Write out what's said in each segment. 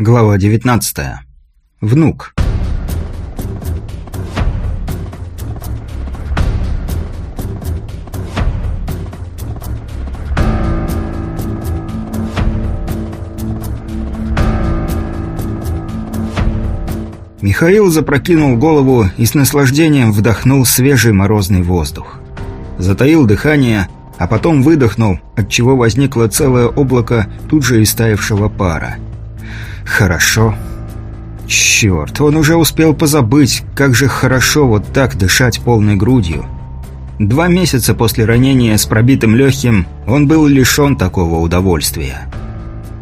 Глава 19. Внук. Михаил запрокинул голову и с наслаждением вдохнул свежий морозный воздух. Затаил дыхание, а потом выдохнул, отчего возникло целое облако тут же истаявшего пара. Хорошо. Черт, он уже успел позабыть, как же хорошо вот так дышать полной грудью. Два месяца после ранения с пробитым легким он был лишен такого удовольствия.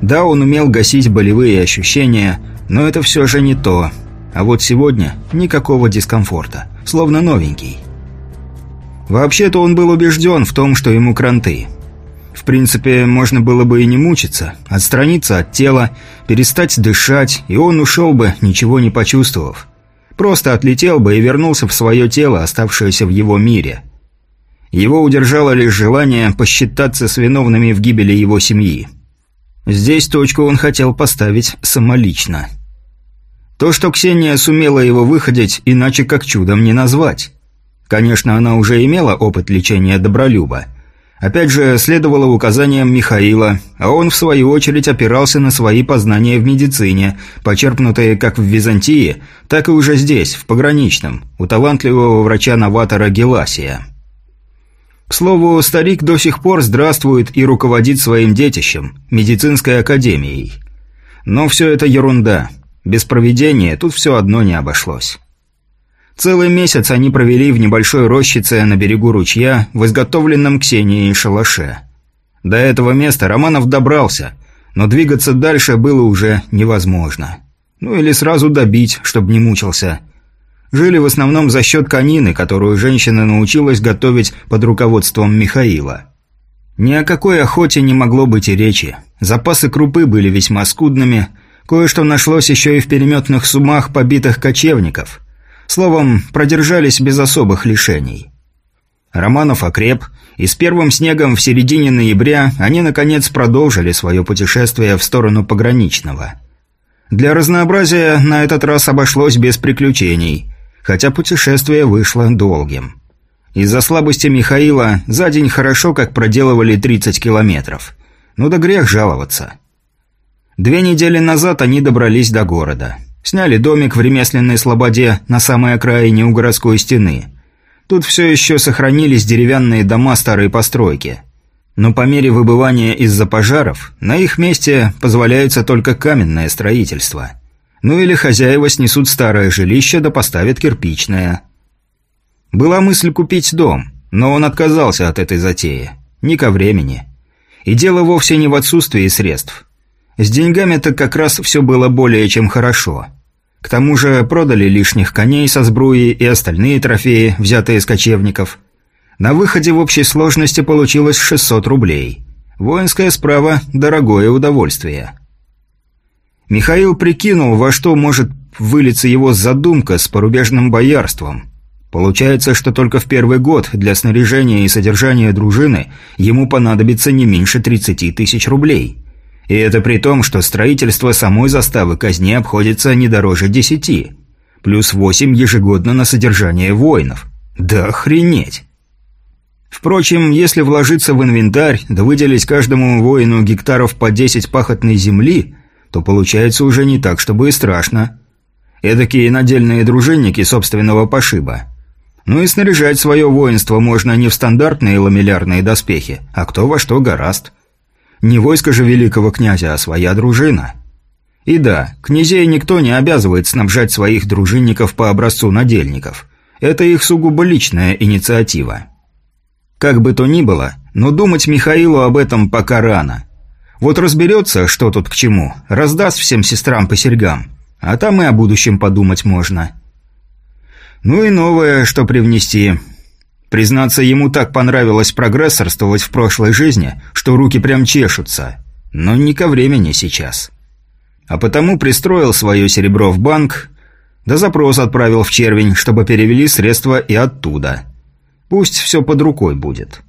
Да, он умел гасить болевые ощущения, но это все же не то. А вот сегодня никакого дискомфорта, словно новенький. Вообще-то он был убежден в том, что ему кранты – в принципе, можно было бы и не мучиться, отстраниться от тела, перестать дышать, и он ушел бы, ничего не почувствовав. Просто отлетел бы и вернулся в свое тело, оставшееся в его мире. Его удержало лишь желание посчитаться с виновными в гибели его семьи. Здесь точку он хотел поставить самолично. То, что Ксения сумела его выходить, иначе как чудом не назвать. Конечно, она уже имела опыт лечения добролюба – Опять же, следовало указаниям Михаила, а он, в свою очередь, опирался на свои познания в медицине, почерпнутые как в Византии, так и уже здесь, в пограничном, у талантливого врача-новатора Геласия. К слову, старик до сих пор здравствует и руководит своим детищем, медицинской академией. Но все это ерунда. Без проведения тут все одно не обошлось. Целый месяц они провели в небольшой рощице на берегу ручья в изготовленном Ксенией шалаше. До этого места Романов добрался, но двигаться дальше было уже невозможно. Ну или сразу добить, чтобы не мучился. Жили в основном за счет конины, которую женщина научилась готовить под руководством Михаила. Ни о какой охоте не могло быть и речи. Запасы крупы были весьма скудными, кое-что нашлось еще и в переметных сумах побитых кочевников – Словом, продержались без особых лишений. Романов окреп, и с первым снегом в середине ноября они, наконец, продолжили свое путешествие в сторону пограничного. Для разнообразия на этот раз обошлось без приключений, хотя путешествие вышло долгим. Из-за слабости Михаила за день хорошо как проделывали 30 километров. Ну да грех жаловаться. Две недели назад они добрались до города. Сняли домик в ремесленной слободе на самой окраине у городской стены. Тут все еще сохранились деревянные дома старой постройки. Но по мере выбывания из-за пожаров, на их месте позволяется только каменное строительство. Ну или хозяева снесут старое жилище да поставят кирпичное. Была мысль купить дом, но он отказался от этой затеи. Не ко времени. И дело вовсе не в отсутствии средств. С деньгами-то как раз все было более чем хорошо. К тому же продали лишних коней со сбруей и остальные трофеи, взятые с кочевников. На выходе в общей сложности получилось 600 рублей. Воинская справа – дорогое удовольствие. Михаил прикинул, во что может вылиться его задумка с порубежным боярством. Получается, что только в первый год для снаряжения и содержания дружины ему понадобится не меньше 30 тысяч рублей – и это при том, что строительство самой заставы казни обходится не дороже десяти. Плюс восемь ежегодно на содержание воинов. Да охренеть! Впрочем, если вложиться в инвентарь, да выделить каждому воину гектаров по 10 пахотной земли, то получается уже не так, чтобы и страшно. Эдакие надельные дружинники собственного пошиба. Ну и снаряжать свое воинство можно не в стандартные ламеллярные доспехи, а кто во что гораст. Не войско же великого князя, а своя дружина. И да, князей никто не обязывает снабжать своих дружинников по образцу надельников. Это их сугубо личная инициатива. Как бы то ни было, но думать Михаилу об этом пока рано. Вот разберется, что тут к чему, раздаст всем сестрам по серьгам, а там и о будущем подумать можно. Ну и новое, что привнести – Признаться, ему так понравилось прогрессорствовать в прошлой жизни, что руки прям чешутся. Но не ко времени сейчас. А потому пристроил свое серебро в банк, да запрос отправил в червень, чтобы перевели средства и оттуда. Пусть все под рукой будет.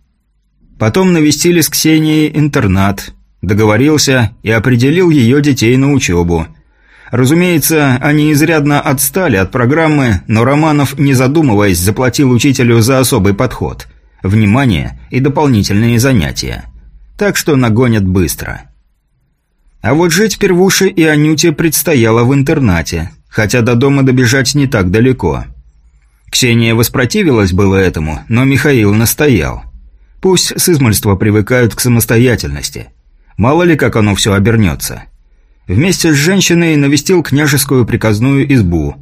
Потом навестили с Ксенией интернат, договорился и определил ее детей на учебу. Разумеется, они изрядно отстали от программы, но Романов, не задумываясь, заплатил учителю за особый подход. Внимание и дополнительные занятия. Так что нагонят быстро. А вот жить Первуше и Анюте предстояло в интернате, хотя до дома добежать не так далеко. Ксения воспротивилась было этому, но Михаил настоял. Пусть с измольства привыкают к самостоятельности. Мало ли как оно все обернется. Вместе с женщиной навестил княжескую приказную избу.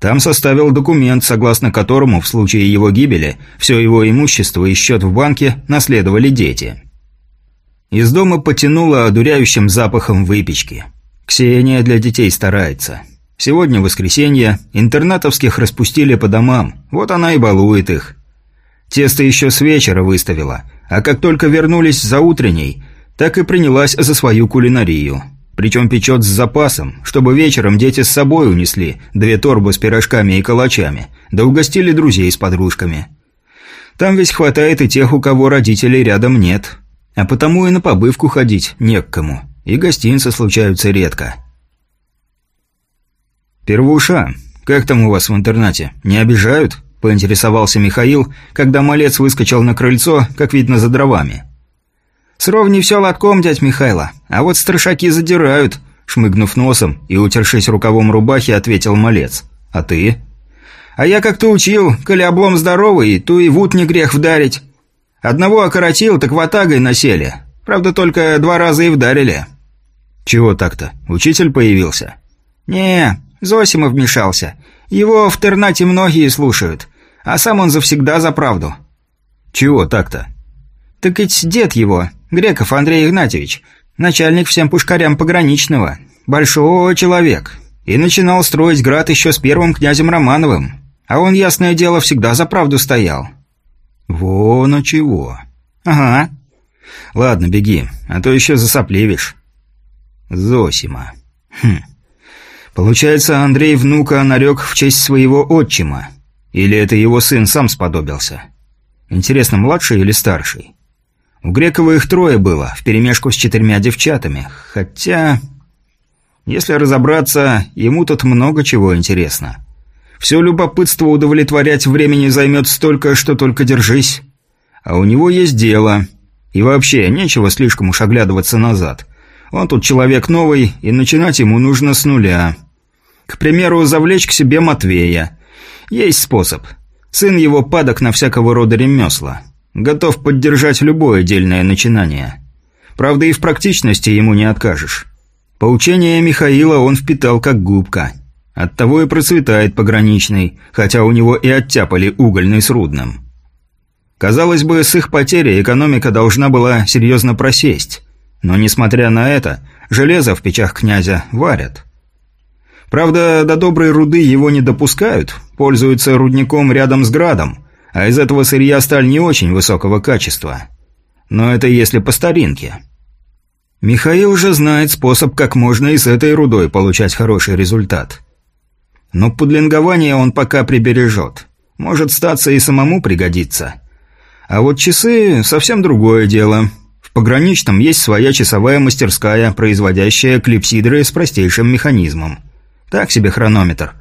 Там составил документ, согласно которому в случае его гибели все его имущество и счет в банке наследовали дети. Из дома потянуло одуряющим запахом выпечки. Ксения для детей старается. Сегодня воскресенье, интернатовских распустили по домам, вот она и балует их. Тесто еще с вечера выставила, а как только вернулись за утренней, так и принялась за свою кулинарию. Причем печет с запасом, чтобы вечером дети с собой унесли две торбы с пирожками и калачами, да угостили друзей с подружками. Там ведь хватает и тех, у кого родителей рядом нет. А потому и на побывку ходить не к кому. И гостинцы случаются редко. «Первуша, как там у вас в интернате? Не обижают?» – поинтересовался Михаил, когда малец выскочил на крыльцо, как видно, за дровами. «С ровней все лотком, дядь Михайло, а вот страшаки задирают», – шмыгнув носом и утершись рукавом рубахи, ответил малец. «А ты?» «А я как-то учил, коли облом здоровый, то и вуд не грех вдарить. Одного окоротил, так ватагой насели. Правда, только два раза и вдарили». «Чего так-то? Учитель появился?» «Не, Зосимов вмешался. Его в Тернате многие слушают, а сам он завсегда за правду». «Чего так-то?» «Так ведь дед его, Греков Андрей Игнатьевич, начальник всем пушкарям пограничного, большой человек, и начинал строить град еще с первым князем Романовым, а он, ясное дело, всегда за правду стоял». «Вон, а чего?» «Ага». «Ладно, беги, а то еще засопливишь». «Зосима. Хм. Получается, Андрей внука нарек в честь своего отчима. Или это его сын сам сподобился? Интересно, младший или старший? У Грекова их трое было, вперемешку с четырьмя девчатами. Хотя... Если разобраться, ему тут много чего интересно. Все любопытство удовлетворять времени займет столько, что только держись. А у него есть дело. И вообще, нечего слишком уж оглядываться назад. Он тут человек новый, и начинать ему нужно с нуля. К примеру, завлечь к себе Матвея. Есть способ. Сын его падок на всякого рода ремесла. Готов поддержать любое дельное начинание. Правда, и в практичности ему не откажешь. Поучение Михаила он впитал как губка. Оттого и процветает пограничный, хотя у него и оттяпали угольный с рудным. Казалось бы, с их потери экономика должна была серьезно просесть. Но, несмотря на это, железо в печах князя варят. Правда, до доброй руды его не допускают, пользуются рудником рядом с градом, а из этого сырья сталь не очень высокого качества. Но это если по старинке. Михаил же знает способ, как можно и с этой рудой получать хороший результат. Но пудлингование он пока прибережет. Может статься и самому пригодится. А вот часы – совсем другое дело – в пограничном есть своя часовая мастерская, производящая клипсидры с простейшим механизмом. Так себе хронометр.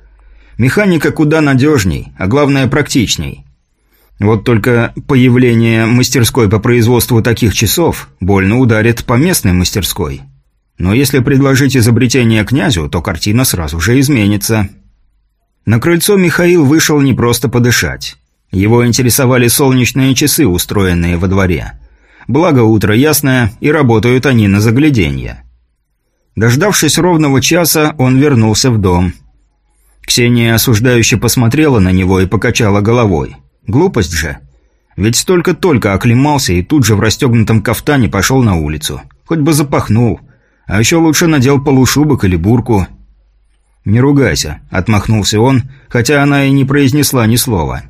Механика куда надежней, а главное практичней. Вот только появление мастерской по производству таких часов больно ударит по местной мастерской. Но если предложить изобретение князю, то картина сразу же изменится. На крыльцо Михаил вышел не просто подышать. Его интересовали солнечные часы, устроенные во дворе. Благо утро ясное, и работают они на загляденье. Дождавшись ровного часа, он вернулся в дом. Ксения осуждающе посмотрела на него и покачала головой. Глупость же. Ведь только-только оклемался и тут же в расстегнутом кафтане пошел на улицу. Хоть бы запахнул. А еще лучше надел полушубок или бурку. «Не ругайся», — отмахнулся он, хотя она и не произнесла ни слова.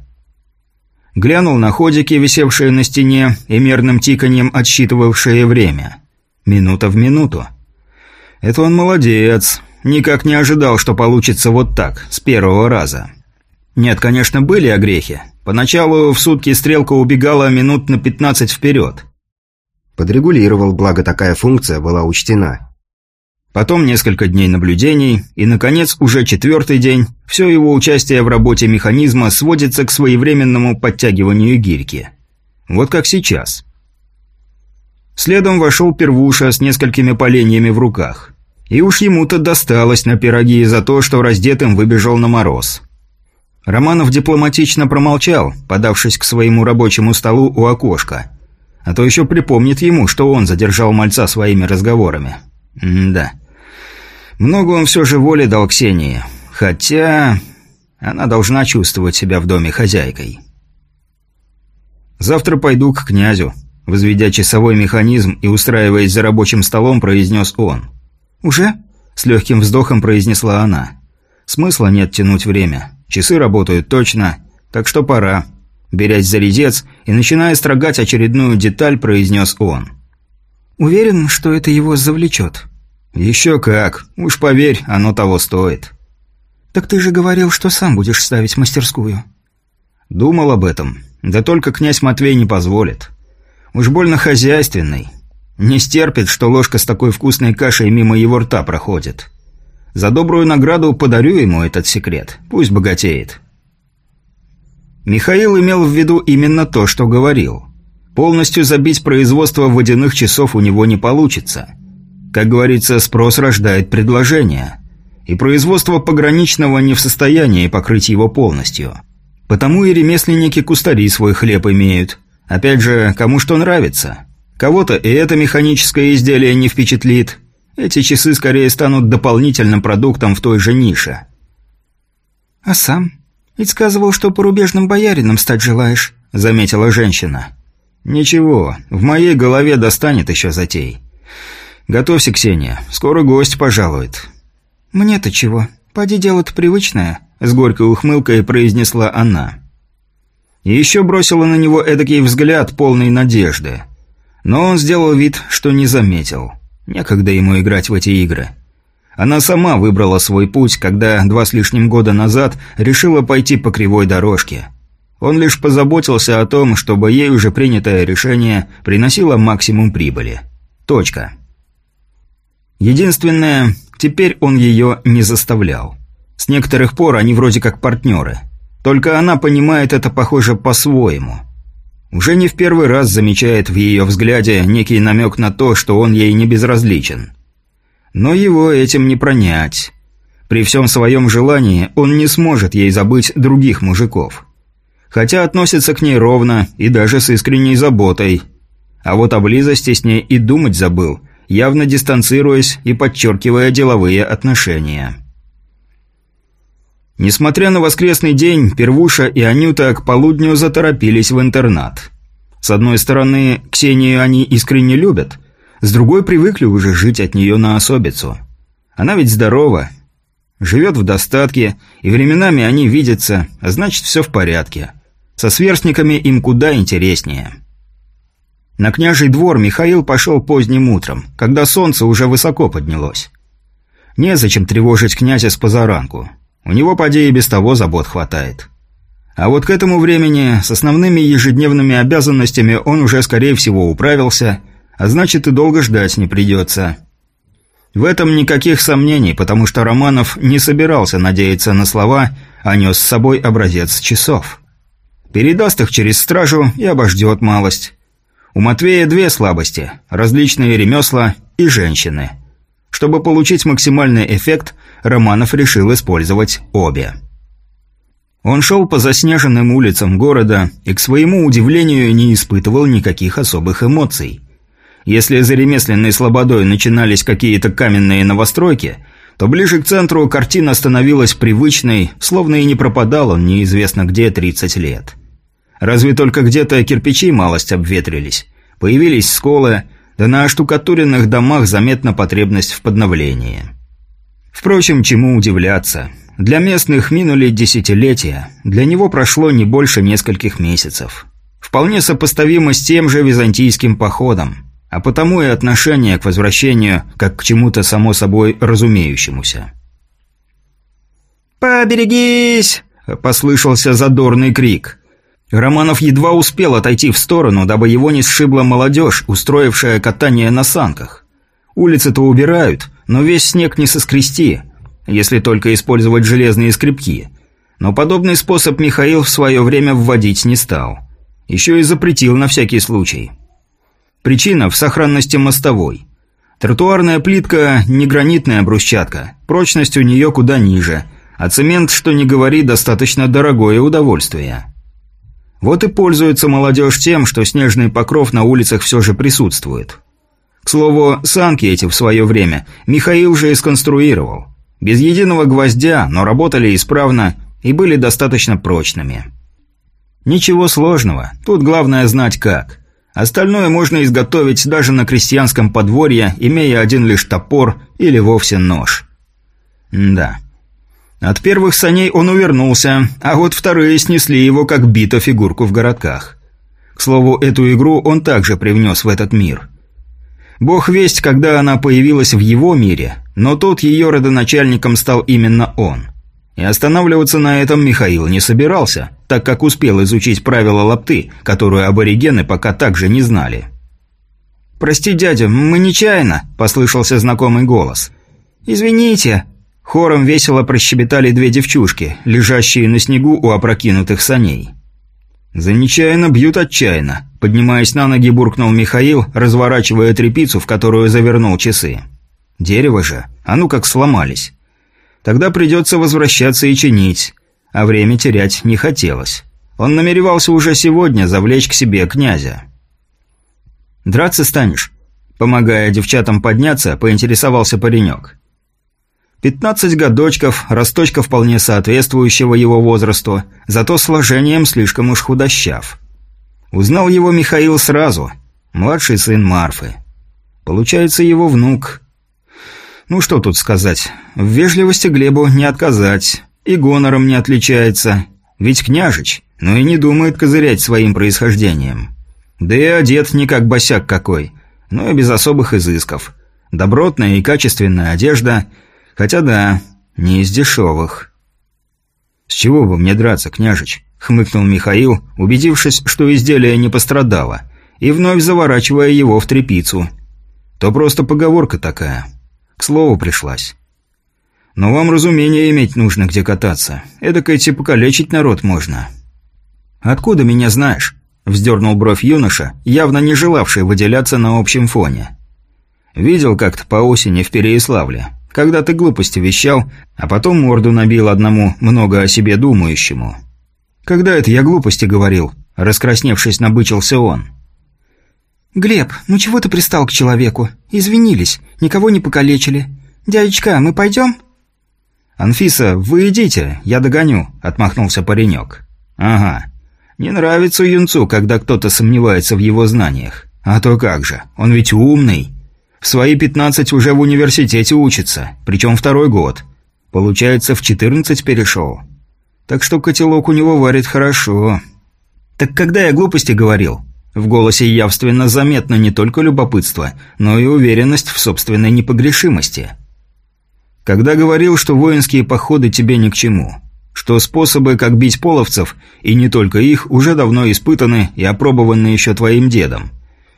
Глянул на ходики, висевшие на стене, и мерным тиканьем отсчитывавшие время. Минута в минуту. Это он молодец. Никак не ожидал, что получится вот так, с первого раза. Нет, конечно, были огрехи. Поначалу в сутки стрелка убегала минут на 15 вперед. Подрегулировал, благо такая функция была учтена. Потом несколько дней наблюдений, и, наконец, уже четвертый день, все его участие в работе механизма сводится к своевременному подтягиванию гирьки. Вот как сейчас. Следом вошел первуша с несколькими поленьями в руках. И уж ему-то досталось на пироги за то, что раздетым выбежал на мороз. Романов дипломатично промолчал, подавшись к своему рабочему столу у окошка. А то еще припомнит ему, что он задержал мальца своими разговорами. М да. Много он все же воли дал Ксении. Хотя... Она должна чувствовать себя в доме хозяйкой. «Завтра пойду к князю», – возведя часовой механизм и устраиваясь за рабочим столом, произнес он. «Уже?» – с легким вздохом произнесла она. «Смысла нет тянуть время. Часы работают точно, так что пора». Берясь за резец и начиная строгать очередную деталь, произнес он. «Уверен, что это его завлечет?» «Еще как. Уж поверь, оно того стоит». «Так ты же говорил, что сам будешь ставить мастерскую». «Думал об этом. Да только князь Матвей не позволит. Уж больно хозяйственный. Не стерпит, что ложка с такой вкусной кашей мимо его рта проходит. За добрую награду подарю ему этот секрет. Пусть богатеет». Михаил имел в виду именно то, что говорил. Полностью забить производство водяных часов у него не получится. Как говорится, спрос рождает предложение. И производство пограничного не в состоянии покрыть его полностью. Потому и ремесленники-кустари свой хлеб имеют. Опять же, кому что нравится. Кого-то и это механическое изделие не впечатлит. Эти часы скорее станут дополнительным продуктом в той же нише. «А сам? Ведь сказывал, что порубежным боярином стать желаешь», — заметила женщина. «Ничего, в моей голове достанет еще затей. Готовься, Ксения, скоро гость пожалует». «Мне-то чего? Поди дело-то привычное», — с горькой ухмылкой произнесла она. И еще бросила на него эдакий взгляд, полный надежды. Но он сделал вид, что не заметил. Некогда ему играть в эти игры. Она сама выбрала свой путь, когда два с лишним года назад решила пойти по кривой дорожке. Он лишь позаботился о том, чтобы ей уже принятое решение приносило максимум прибыли. Точка. Единственное, теперь он ее не заставлял. С некоторых пор они вроде как партнеры. Только она понимает это, похоже, по-своему. Уже не в первый раз замечает в ее взгляде некий намек на то, что он ей не безразличен. Но его этим не пронять. При всем своем желании он не сможет ей забыть других мужиков. Хотя относится к ней ровно и даже с искренней заботой. А вот о близости с ней и думать забыл, явно дистанцируясь и подчеркивая деловые отношения. Несмотря на воскресный день, Первуша и Анюта к полудню заторопились в интернат. С одной стороны, Ксению они искренне любят, с другой привыкли уже жить от нее на особицу. Она ведь здорова, живет в достатке, и временами они видятся, а значит все в порядке. Со сверстниками им куда интереснее. На княжий двор Михаил пошел поздним утром, когда солнце уже высоко поднялось. Незачем тревожить князя с позаранку. У него, поди, и без того забот хватает. А вот к этому времени с основными ежедневными обязанностями он уже, скорее всего, управился, а значит и долго ждать не придется. В этом никаких сомнений, потому что Романов не собирался надеяться на слова, а нес с собой образец часов. Передаст их через стражу и обождет малость. У Матвея две слабости – различные ремесла и женщины. Чтобы получить максимальный эффект, Романов решил использовать обе. Он шел по заснеженным улицам города и, к своему удивлению, не испытывал никаких особых эмоций. Если за ремесленной слободой начинались какие-то каменные новостройки, то ближе к ценру картина становилась привычной, словно и не пропадал он неизвестно где 30 лет. Разве только где-то кирпичи малость обветрились. Появились сколы, да на оштукатуренных домах заметна потребность в подновлении. Впрочем, чему удивляться. Для местных минули десятилетия, для него прошло не больше нескольких месяцев. Вполне сопоставимо с тем же византийским походом, а потому и отношение к возвращению как к чему-то само собой разумеющемуся. «Поберегись!» – послышался задорный крик. Романов едва успел отойти в сторону, дабы его не сшибла молодежь, устроившая катание на санках. Улицы-то убирают, но весь снег не соскрести, если только использовать железные скребки. Но подобный способ Михаил в свое время вводить не стал. Еще и запретил на всякий случай. Причина в сохранности мостовой. Тротуарная плитка – не гранитная брусчатка, прочность у нее куда ниже, а цемент, что не говори, достаточно дорогое удовольствие. Вот и пользуется молодежь тем, что снежный покров на улицах все же присутствует. К слову, санки эти в свое время Михаил же и сконструировал. Без единого гвоздя, но работали исправно и были достаточно прочными. Ничего сложного, тут главное знать как. Остальное можно изготовить даже на крестьянском подворье, имея один лишь топор или вовсе нож. М да. От первых саней он увернулся, а вот вторые снесли его как бито фигурку в городках. К слову, эту игру он также привнес в этот мир. Бог весть, когда она появилась в его мире, но тут ее родоначальником стал именно он. И останавливаться на этом Михаил не собирался, так как успел изучить правила лапты, которую аборигены пока также не знали. «Прости, дядя, мы нечаянно», – послышался знакомый голос. «Извините», Хором весело прощебетали две девчушки, лежащие на снегу у опрокинутых саней. «За бьют отчаянно», – поднимаясь на ноги, буркнул Михаил, разворачивая трепицу, в которую завернул часы. «Дерево же, а ну как сломались. Тогда придется возвращаться и чинить, а время терять не хотелось. Он намеревался уже сегодня завлечь к себе князя». «Драться станешь?» Помогая девчатам подняться, поинтересовался паренек. Пятнадцать годочков, росточка вполне соответствующего его возрасту, зато сложением слишком уж худощав. Узнал его Михаил сразу, младший сын Марфы. Получается, его внук. Ну что тут сказать, в вежливости Глебу не отказать, и гонором не отличается, ведь княжич, но и не думает козырять своим происхождением. Да и одет не как босяк какой, но и без особых изысков. Добротная и качественная одежда – Хотя да, не из дешевых. «С чего бы мне драться, княжич?» — хмыкнул Михаил, убедившись, что изделие не пострадало, и вновь заворачивая его в трепицу. «То просто поговорка такая. К слову пришлась. Но вам разумение иметь нужно, где кататься. Эдакое типа калечить народ можно». «Откуда меня знаешь?» — вздернул бровь юноша, явно не желавший выделяться на общем фоне. «Видел как-то по осени в Переяславле когда ты глупости вещал, а потом морду набил одному много о себе думающему. Когда это я глупости говорил? Раскрасневшись, набычился он. «Глеб, ну чего ты пристал к человеку? Извинились, никого не покалечили. Дядечка, мы пойдем?» «Анфиса, вы идите, я догоню», — отмахнулся паренек. «Ага. Не нравится юнцу, когда кто-то сомневается в его знаниях. А то как же, он ведь умный». В свои 15 уже в университете учится, причем второй год. Получается, в 14 перешел. Так что котелок у него варит хорошо. Так когда я глупости говорил? В голосе явственно заметно не только любопытство, но и уверенность в собственной непогрешимости. Когда говорил, что воинские походы тебе ни к чему. Что способы, как бить половцев, и не только их, уже давно испытаны и опробованы еще твоим дедом.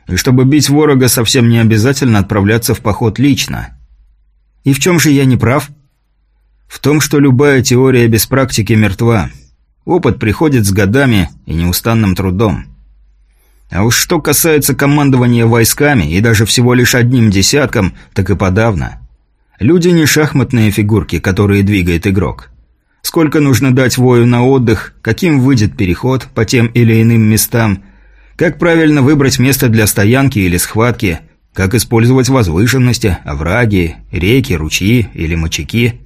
И чтобы бить ворога, совсем не обязательно отправляться в поход лично. И в чем же я не прав? В том, что любая теория без практики мертва. Опыт приходит с годами и неустанным трудом. А уж что касается командования войсками и даже всего лишь одним десятком, так и подавно. Люди не шахматные фигурки, которые двигает игрок. Сколько нужно дать вою на отдых, каким выйдет переход по тем или иным местам – как правильно выбрать место для стоянки или схватки, как использовать возвышенности, овраги, реки, ручьи или мочаки.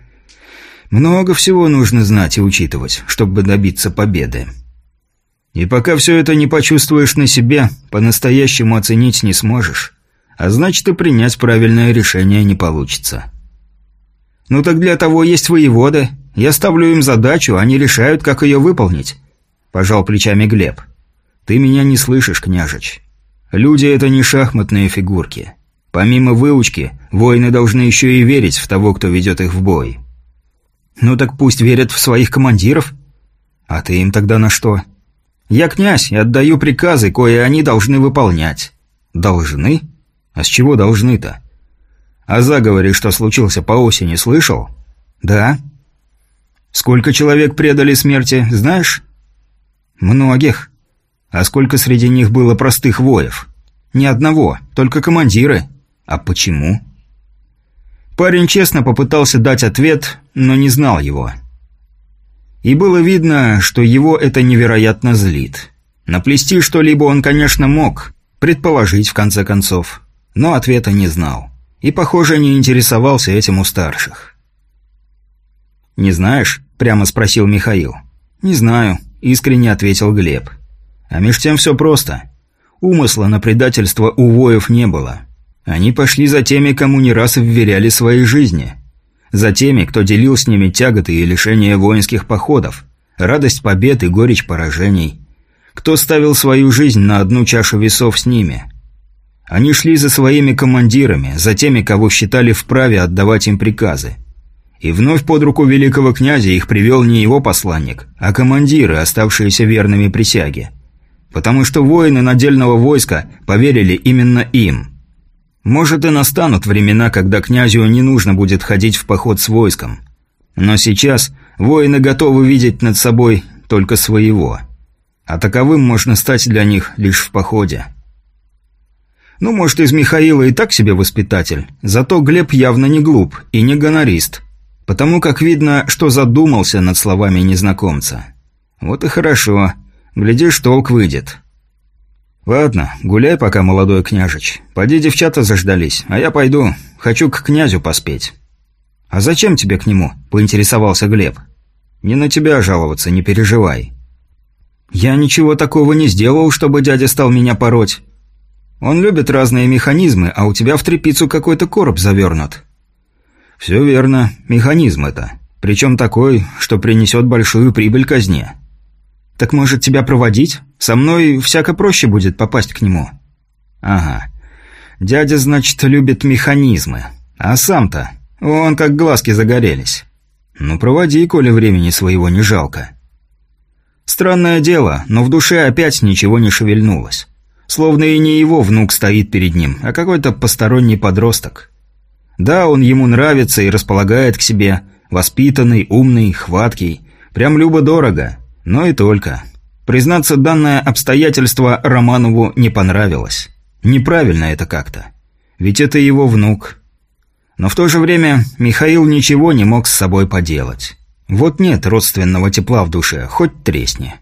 Много всего нужно знать и учитывать, чтобы добиться победы. И пока все это не почувствуешь на себе, по-настоящему оценить не сможешь. А значит, и принять правильное решение не получится. Ну так для того есть воеводы. Я ставлю им задачу, они решают, как ее выполнить. Пожал плечами Глеб. «Ты меня не слышишь, княжич. Люди — это не шахматные фигурки. Помимо выучки, воины должны еще и верить в того, кто ведет их в бой». «Ну так пусть верят в своих командиров. А ты им тогда на что?» «Я князь и отдаю приказы, кое они должны выполнять». «Должны? А с чего должны-то?» О заговоре, что случился по осени, слышал? Да. Сколько человек предали смерти, знаешь? Многих. А сколько среди них было простых воев? Ни одного, только командиры. А почему? Парень честно попытался дать ответ, но не знал его. И было видно, что его это невероятно злит. Наплести что-либо он, конечно, мог, предположить в конце концов, но ответа не знал. И, похоже, не интересовался этим у старших. «Не знаешь?» – прямо спросил Михаил. «Не знаю», – искренне ответил Глеб. А меж тем все просто. Умысла на предательство у воев не было. Они пошли за теми, кому не раз вверяли свои жизни. За теми, кто делил с ними тяготы и лишения воинских походов, радость побед и горечь поражений. Кто ставил свою жизнь на одну чашу весов с ними. Они шли за своими командирами, за теми, кого считали вправе отдавать им приказы. И вновь под руку великого князя их привел не его посланник, а командиры, оставшиеся верными присяге. Потому что воины надельного войска поверили именно им – может и настанут времена, когда князю не нужно будет ходить в поход с войском. Но сейчас воины готовы видеть над собой только своего. А таковым можно стать для них лишь в походе. Ну, может, из Михаила и так себе воспитатель, зато Глеб явно не глуп и не гонорист, потому как видно, что задумался над словами незнакомца. Вот и хорошо, глядишь, толк выйдет. «Ладно, гуляй пока, молодой княжич. Поди девчата заждались, а я пойду. Хочу к князю поспеть». «А зачем тебе к нему?» – поинтересовался Глеб. «Не на тебя жаловаться, не переживай». «Я ничего такого не сделал, чтобы дядя стал меня пороть. Он любит разные механизмы, а у тебя в трепицу какой-то короб завернут». «Все верно, механизм это. Причем такой, что принесет большую прибыль казне». «Так может тебя проводить? Со мной всяко проще будет попасть к нему». «Ага. Дядя, значит, любит механизмы. А сам-то? Он как глазки загорелись. Ну, проводи, коли времени своего не жалко». Странное дело, но в душе опять ничего не шевельнулось. Словно и не его внук стоит перед ним, а какой-то посторонний подросток. Да, он ему нравится и располагает к себе, воспитанный, умный, хваткий, прям любо-дорого. Но и только. Признаться, данное обстоятельство Романову не понравилось. Неправильно это как-то. Ведь это его внук. Но в то же время Михаил ничего не мог с собой поделать. Вот нет родственного тепла в душе, хоть тресни.